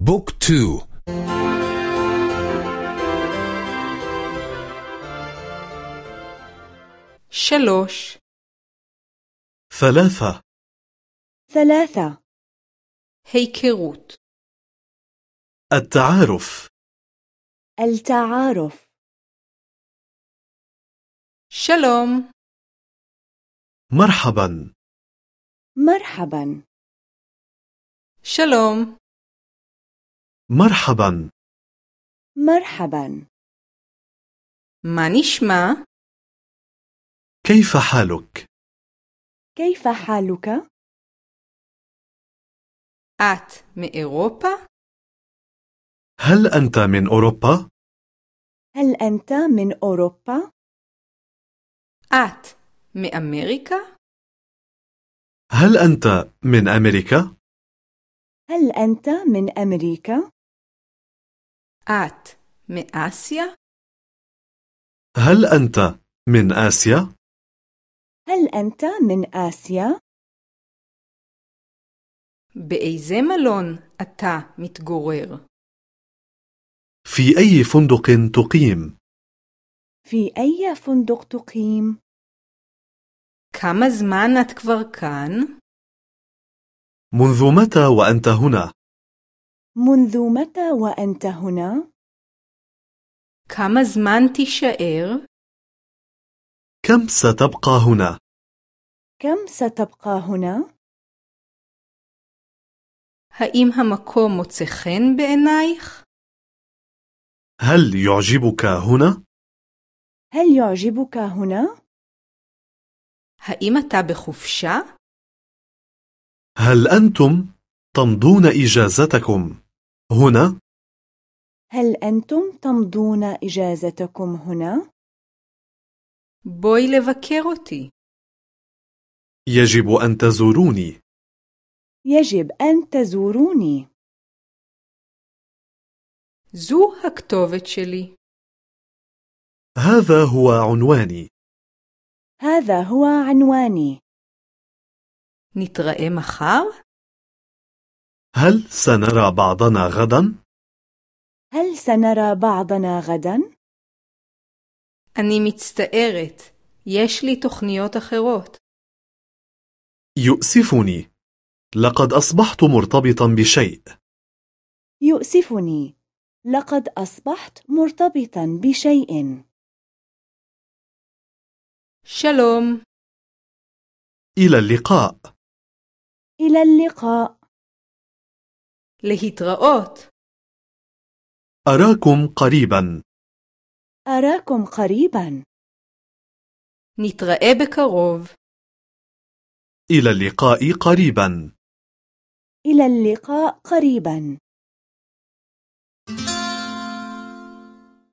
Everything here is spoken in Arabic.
بوك تو. شلوش. ثلاثة. ثلاثة. هيكروت التعارف. التعارف. شلوم. مرحبا. مرحبا. شلوم. مرحبا مرحبا مانيشما كيف حالك؟ كيف حالك؟ أت من أوروبا؟ هل أنت من أوروبا؟ هل أنت من أوروبا؟ أت من أمريكا؟ هل أنت من أمريكا؟ هل أنت من أمريكا؟ את מאסיה? هل أنت من آسيا؟ هل أنت من آسيا؟ באיזה מלון אתה מתגורר? في أي فندق تقيم؟ في أي فندق تقيم؟ כמה זמן את כבר כאן? منذ متى وأنت هنا؟ منذ متى وأنت هنا؟ כמה זמן תישאר? كم ستبقى هنا؟ كم ستبقى هنا؟ האם המקום מוצא חן בעינייך? هل يعجبك هنا؟ هل يعجبك هنا؟ האם אתה בחופשה? هل أنتم تمضون إجازتكم هنا؟ هل أنتم تمضون إجازتكم هنا؟ בואי לבקר אותי. يجب أن تزوروني يجب أن تزوروني זו הכתובת שלי. هذا هو عنواني هذا هو عنواني נתראה מחר? هل سنرى بعضنا غدا؟ هل سنرى بعضنا غدا؟ אני מצטערת, יש לי תוכניות אחרות. يؤسفني لقد أصبحت مرتبطا بشيء يؤسفني لقد أصبحت مرتبطا بشيء שלום, إلى اللقاء إلى اللقاء להתראות. أراكم قريبا أراكم قريبا נתראה בקרוב. إلى اللقاء قريبا إلى اللقاء قريبا